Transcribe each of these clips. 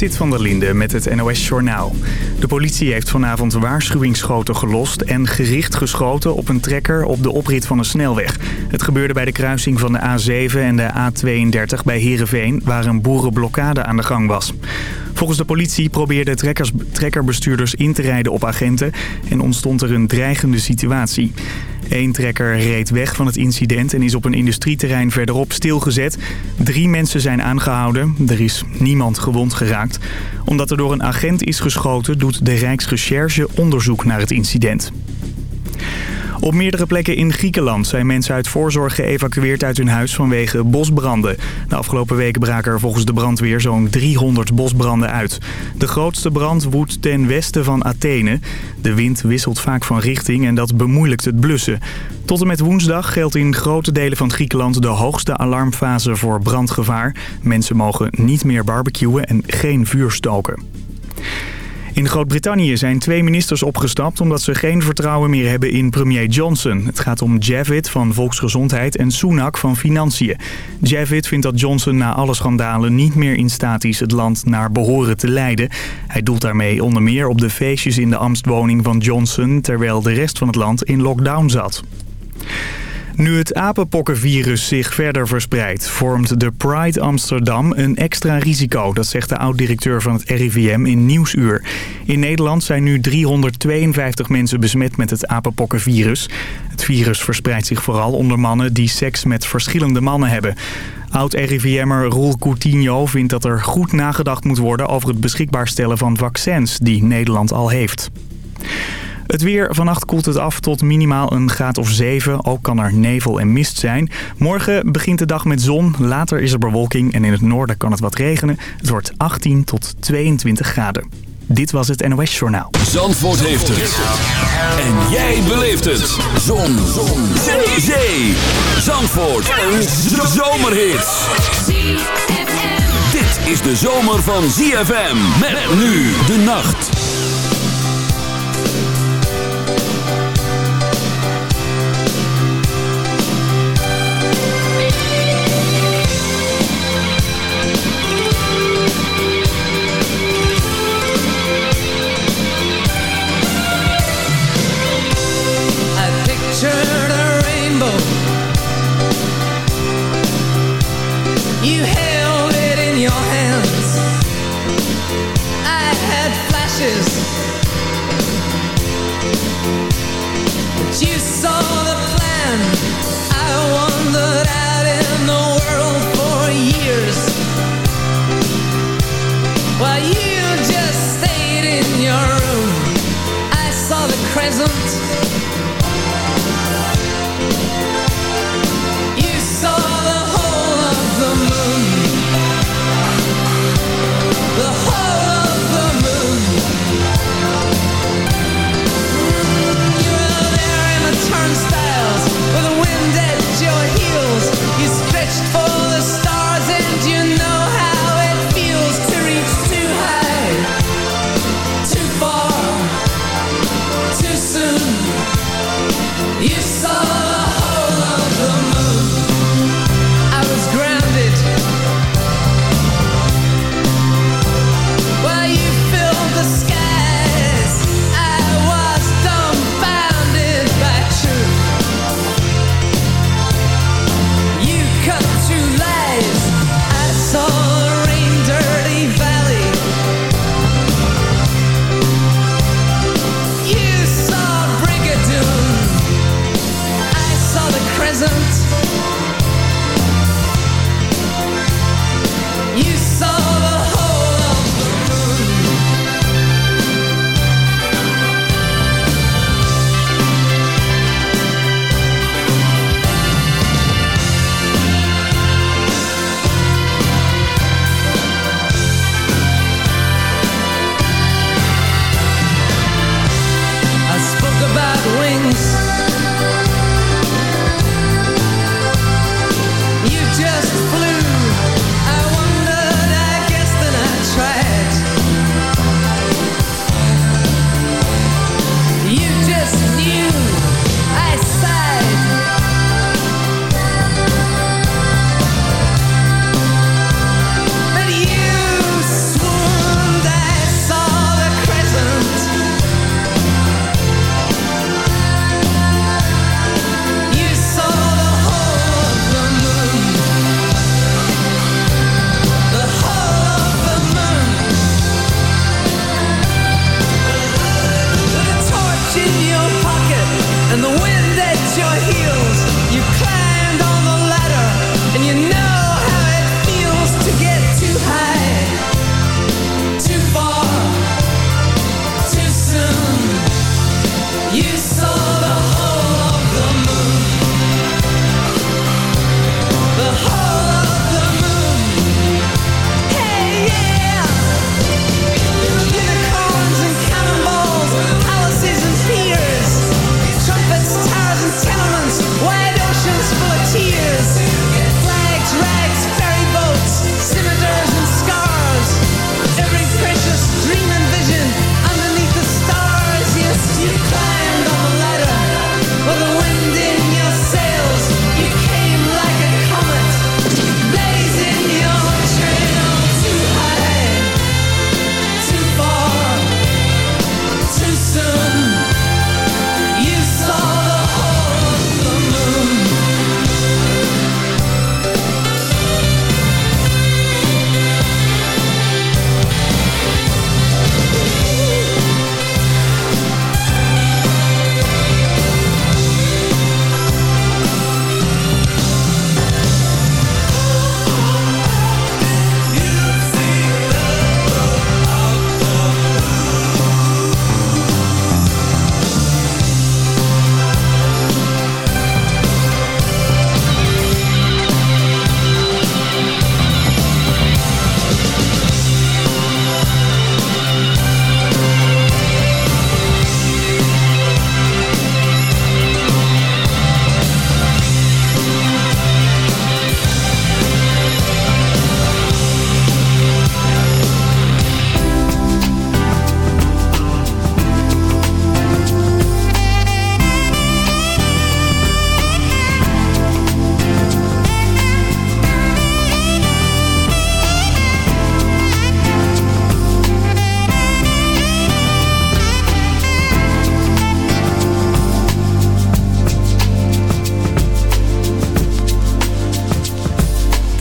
Zit van der Linde met het NOS-journaal. De politie heeft vanavond waarschuwingsschoten gelost en gericht geschoten op een trekker op de oprit van een snelweg. Het gebeurde bij de kruising van de A7 en de A32 bij Heerenveen, waar een boerenblokkade aan de gang was. Volgens de politie probeerden trekkers, trekkerbestuurders in te rijden op agenten en ontstond er een dreigende situatie. Eén trekker reed weg van het incident en is op een industrieterrein verderop stilgezet. Drie mensen zijn aangehouden. Er is niemand gewond geraakt. Omdat er door een agent is geschoten doet de Rijksrecherche onderzoek naar het incident. Op meerdere plekken in Griekenland zijn mensen uit voorzorg geëvacueerd uit hun huis vanwege bosbranden. De afgelopen weken braken er volgens de brandweer zo'n 300 bosbranden uit. De grootste brand woedt ten westen van Athene. De wind wisselt vaak van richting en dat bemoeilijkt het blussen. Tot en met woensdag geldt in grote delen van Griekenland de hoogste alarmfase voor brandgevaar. Mensen mogen niet meer barbecuen en geen vuur stoken. In Groot-Brittannië zijn twee ministers opgestapt omdat ze geen vertrouwen meer hebben in premier Johnson. Het gaat om Javid van Volksgezondheid en Sunak van Financiën. Javid vindt dat Johnson na alle schandalen niet meer in staat is het land naar behoren te leiden. Hij doelt daarmee onder meer op de feestjes in de ambtswoning van Johnson terwijl de rest van het land in lockdown zat. Nu het apenpokkenvirus zich verder verspreidt, vormt de Pride Amsterdam een extra risico. Dat zegt de oud-directeur van het RIVM in Nieuwsuur. In Nederland zijn nu 352 mensen besmet met het apenpokkenvirus. Het virus verspreidt zich vooral onder mannen die seks met verschillende mannen hebben. Oud-RIVM'er Roel Coutinho vindt dat er goed nagedacht moet worden over het beschikbaar stellen van vaccins die Nederland al heeft. Het weer, vannacht koelt het af tot minimaal een graad of 7. Ook kan er nevel en mist zijn. Morgen begint de dag met zon. Later is er bewolking en in het noorden kan het wat regenen. Het wordt 18 tot 22 graden. Dit was het NOS Journaal. Zandvoort heeft het. En jij beleeft het. Zon. zon. Zee. Zee. Zandvoort. Een zomerhit. Dit is de zomer van ZFM. Met nu de nacht. horizon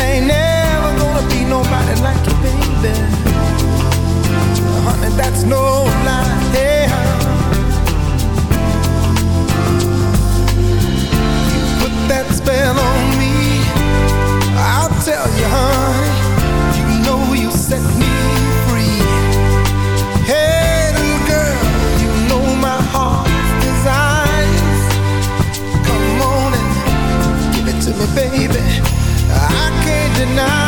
Ain't never gonna be nobody like you, baby. Honey, that's no lie. You put that spell on me. I'll tell you, honey. deny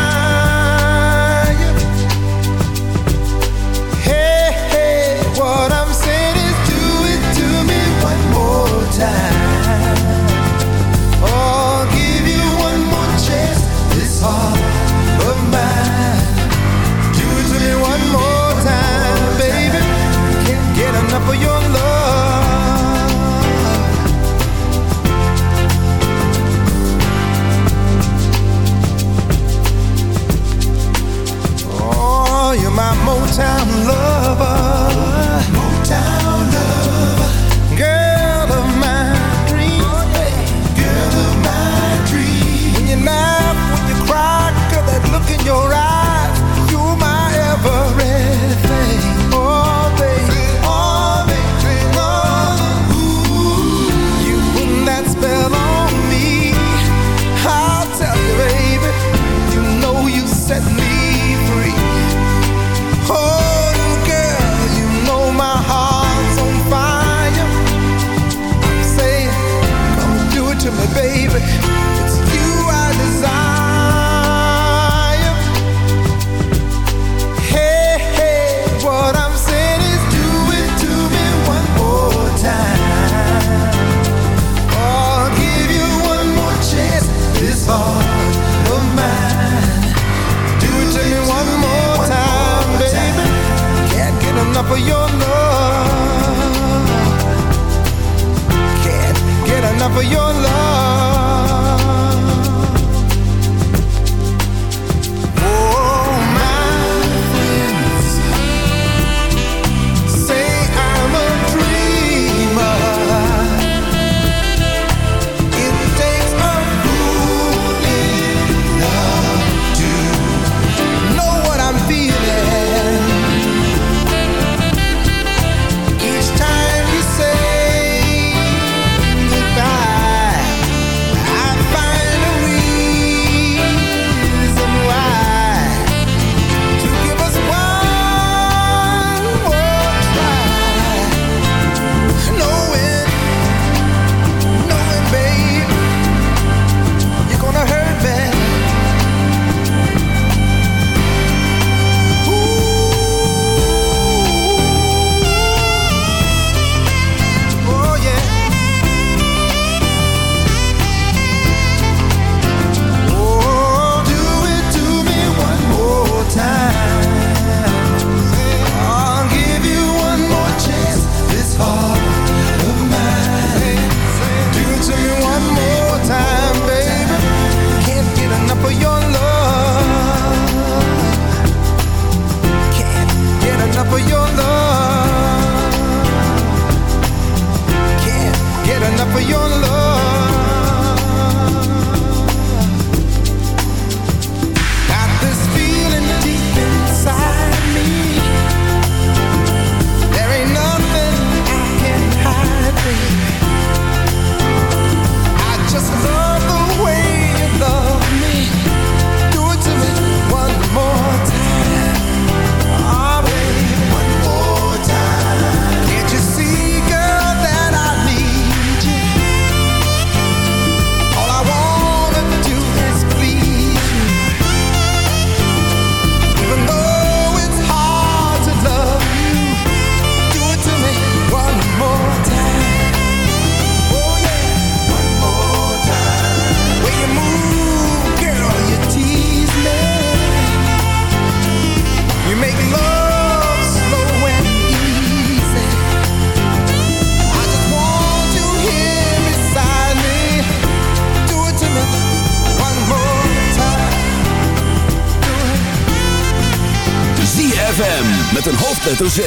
hoofdletter Z.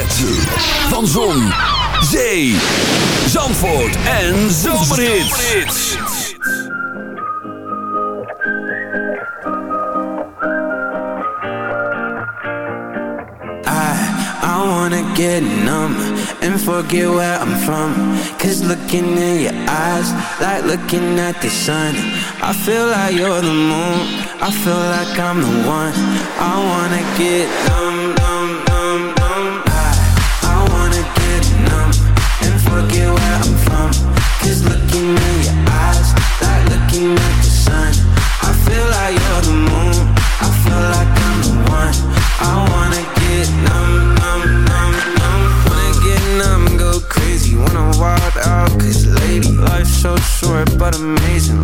Van Zon, Zee, Zandvoort en Zomerhits. I, I wanna get numb and forget where I'm from. Cause looking in your eyes, like looking at the sun. I feel like you're the moon, I feel like I'm the one. I wanna get numb, numb. Looking in your eyes, like looking at the sun. I feel like you're the moon, I feel like I'm the one. I wanna get numb, numb, numb, numb. Wanna get numb, go crazy, wanna wild out. Cause lady, life's so short but amazing.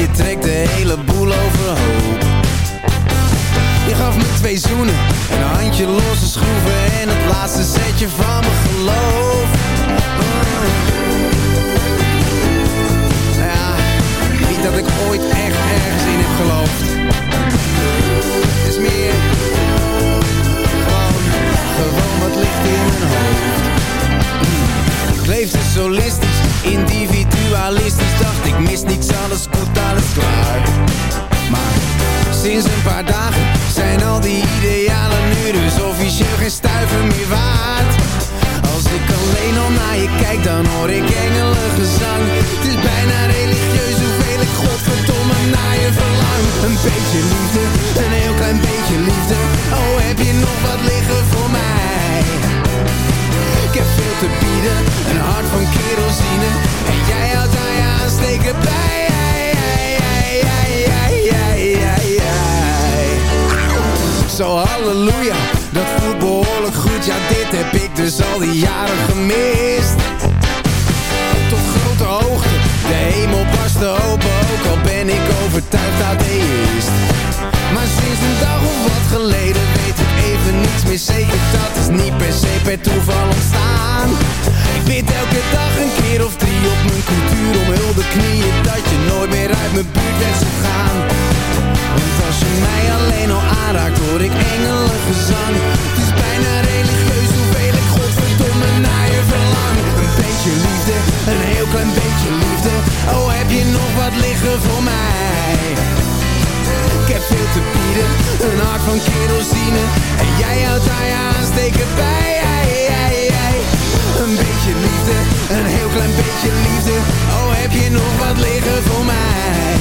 Je trekt de hele boel overhoop. Je gaf me twee zoenen, een handje losse schroeven en het laatste zetje van mijn geloof. Ja, niet dat ik ooit echt ergens in heb geloofd. Het is meer gewoon, gewoon wat ligt in mijn hoofd. Ik leefde solistisch, individualistisch. Dacht ik mis niets, alles goed, alles klaar. Maar sinds een paar dagen zijn al die idealen nu Dus officieel geen stuiver meer waard. Als ik alleen al naar je kijk, dan hoor ik engelengezang Het is bijna religieus hoeveel ik godverdomme naar je verlang. Een beetje liefde, een heel klein beetje liefde. Oh, heb je nog wat liggen voor mij? Heb veel te bieden, een hart van kerosine. En jij houdt aan je aansteken bij Zo halleluja, dat voelt behoorlijk goed. Ja dit heb ik dus al die jaren gemist. Tot grote hoogte, de hemel barstte open Ook al ben ik overtuigd atheïst Maar sinds een dag of wat geleden weet ik even niets meer zeker. Dat is niet per se per toeval ontstaan Ik bid elke dag een keer of drie op mijn cultuur om hulde knieën Dat je nooit meer uit mijn buurt bent zou gaan Want als je mij alleen al aanraakt hoor ik engelengezang. Het is bijna religieus hoeveel ik godverdomme naar je verlang. Een beetje liefde, een heel klein beetje liefde. Oh heb je nog wat liggen voor mij? Ik heb veel te bieden, een hart van kerosine. En jij houdt je aansteken bij Je nog wat liggen voor mij?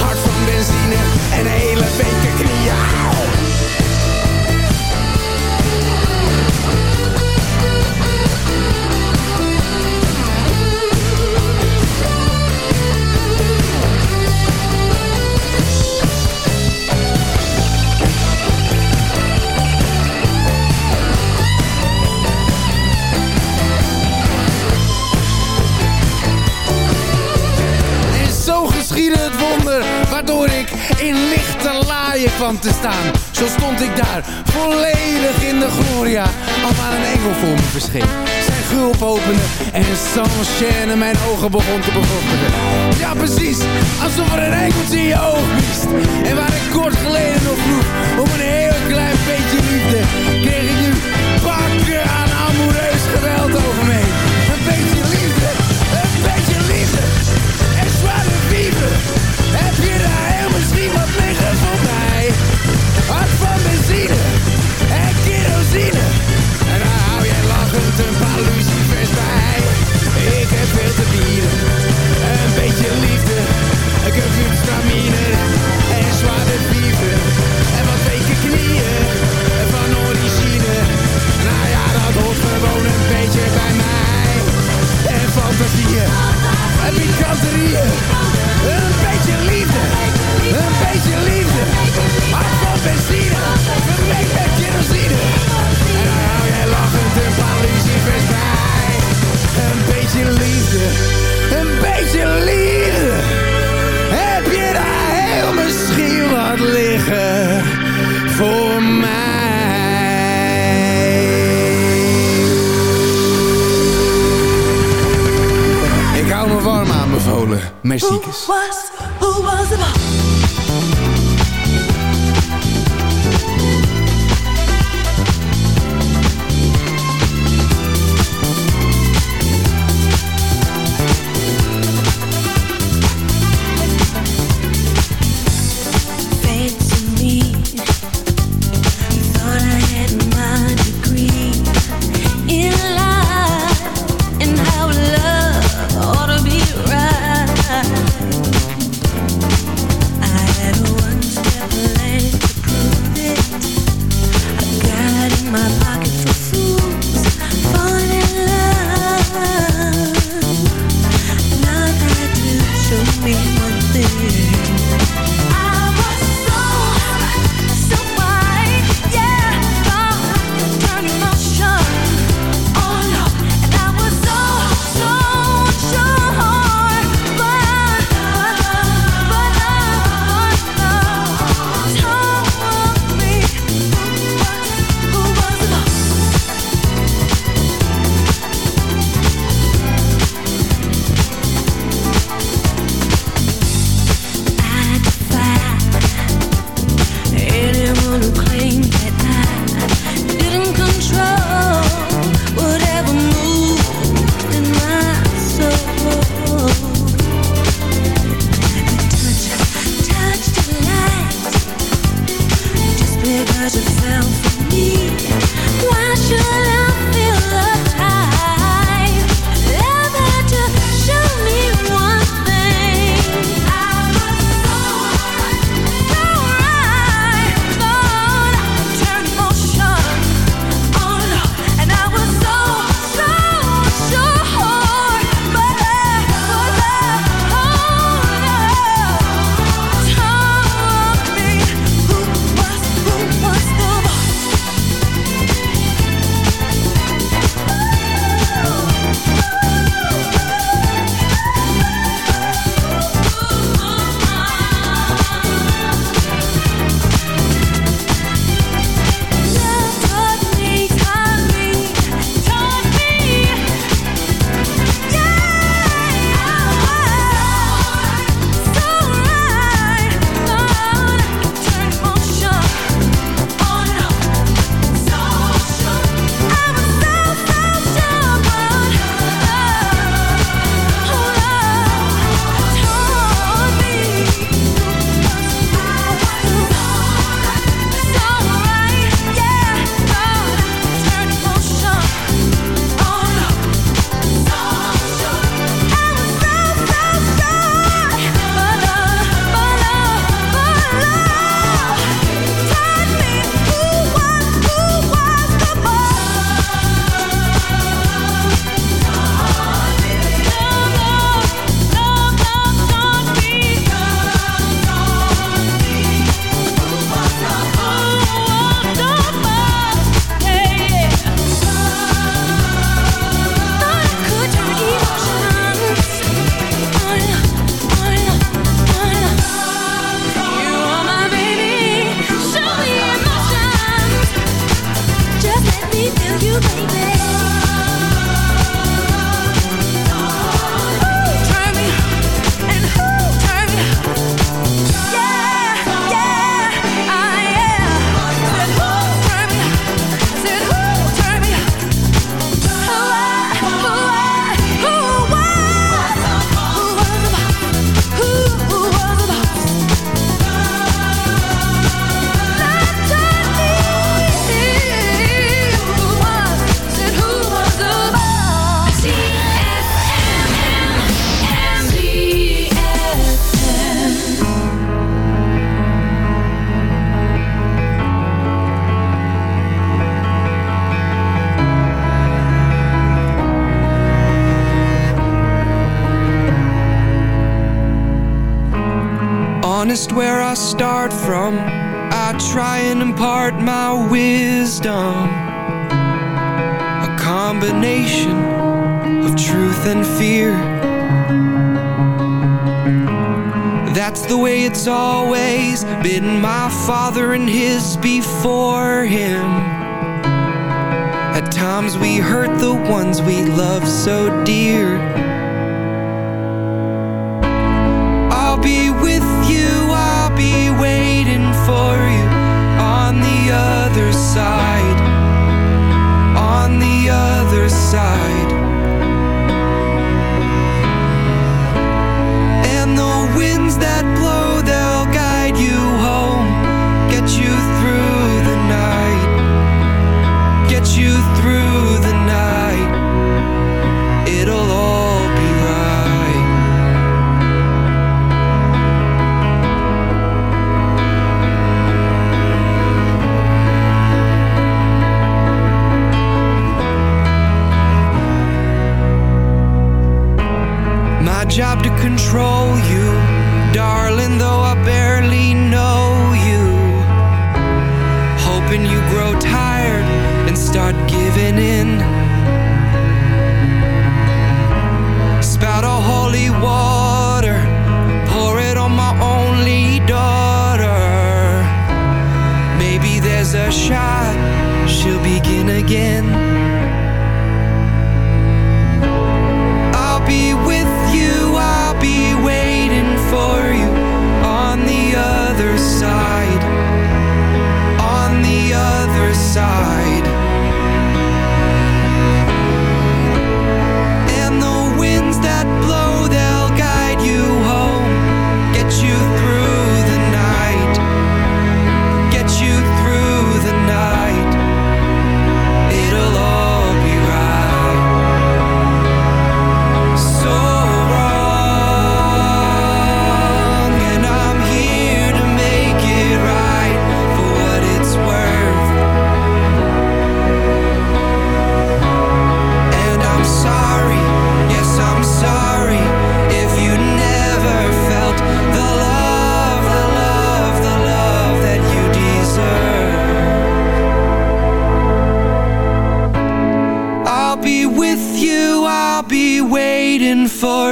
Hart van benzine en hele beker knieën te staan. Zo stond ik daar, volledig in de gloria. Al waar een engel voor me verscheen. Zijn gulp opende en sans mijn ogen begon te bevochtigen. Ja precies, alsof er een engeltje in je oog wist En waar ik kort geleden nog vroeg Om een heel klein beetje liefde En zware wieven. En wat weken knieën van origine. Nou ja, dat hoort gewoon een beetje bij mij. En fantasieën, en pikanterieën. Een beetje liefde, een beetje liefde. Hart van benzine, vermengd met kerosine. En dan hou jij lachend een paar bij. Een beetje liefde, een beetje liefde. Wat liggen voor mij? Ik hou me warm aan mijn volen, merciekes. was, who was treasure found for me.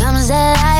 comes alive.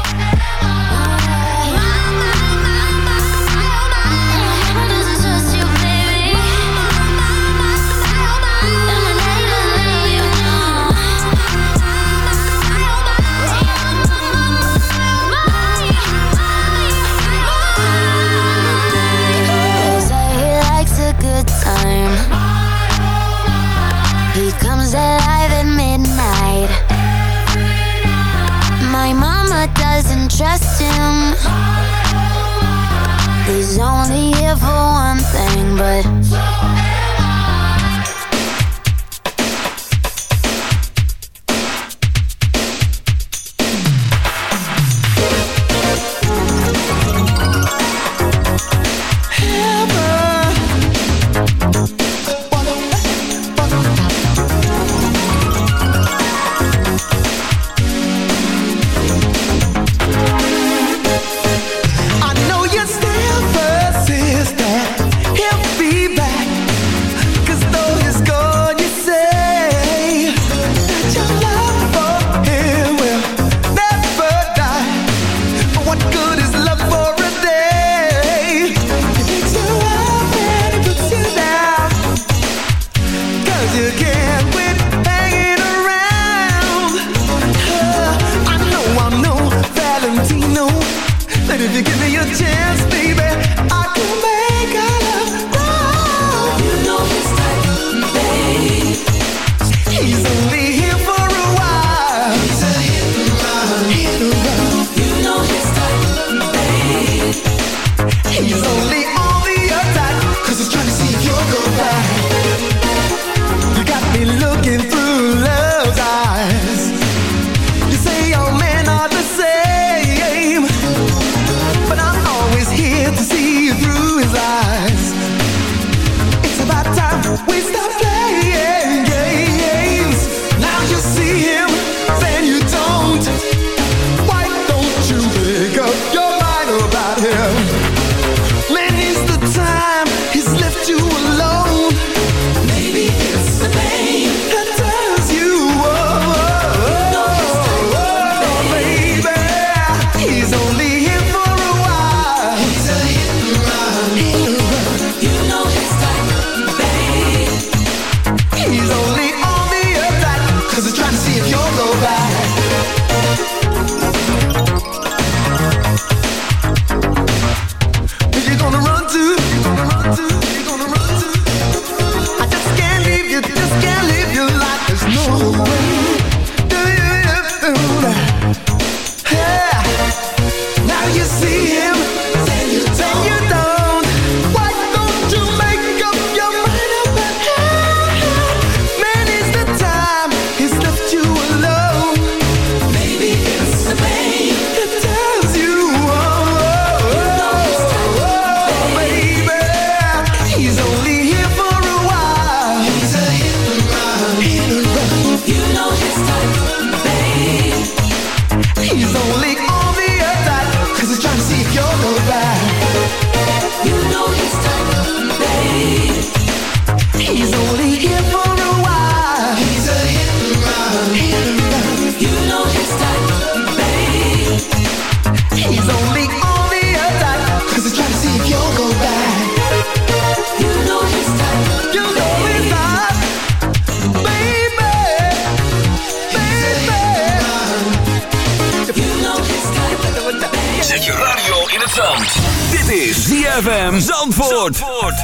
ZFM Zandvoort. Zandvoort.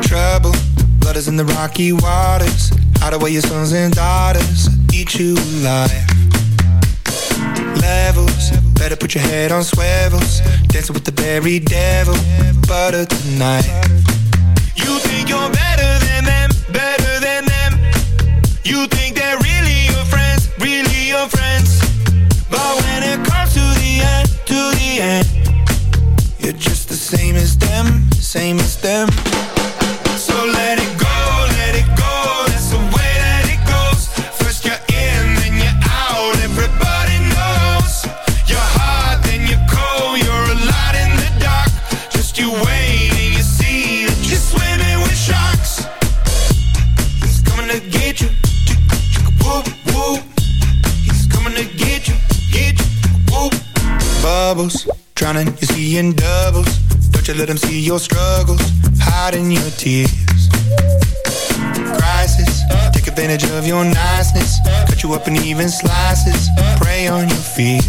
Trouble, blood is in the rocky waters. Out away your sons and daughters, eat you alive. Levels, better put your head on swivels. Dancing with the very devil, butter tonight. You think you're better than them, better than them. You think same Don't let them see your struggles. Hiding your tears. Crisis, take advantage of your niceness. Cut you up in even slices. Prey on your fears.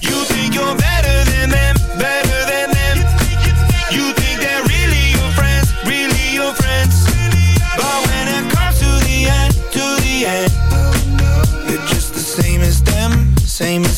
You think you're better than them, better than them. You think they're really your friends, really your friends. But when it comes to the end, to the end, you're just the same as them, same as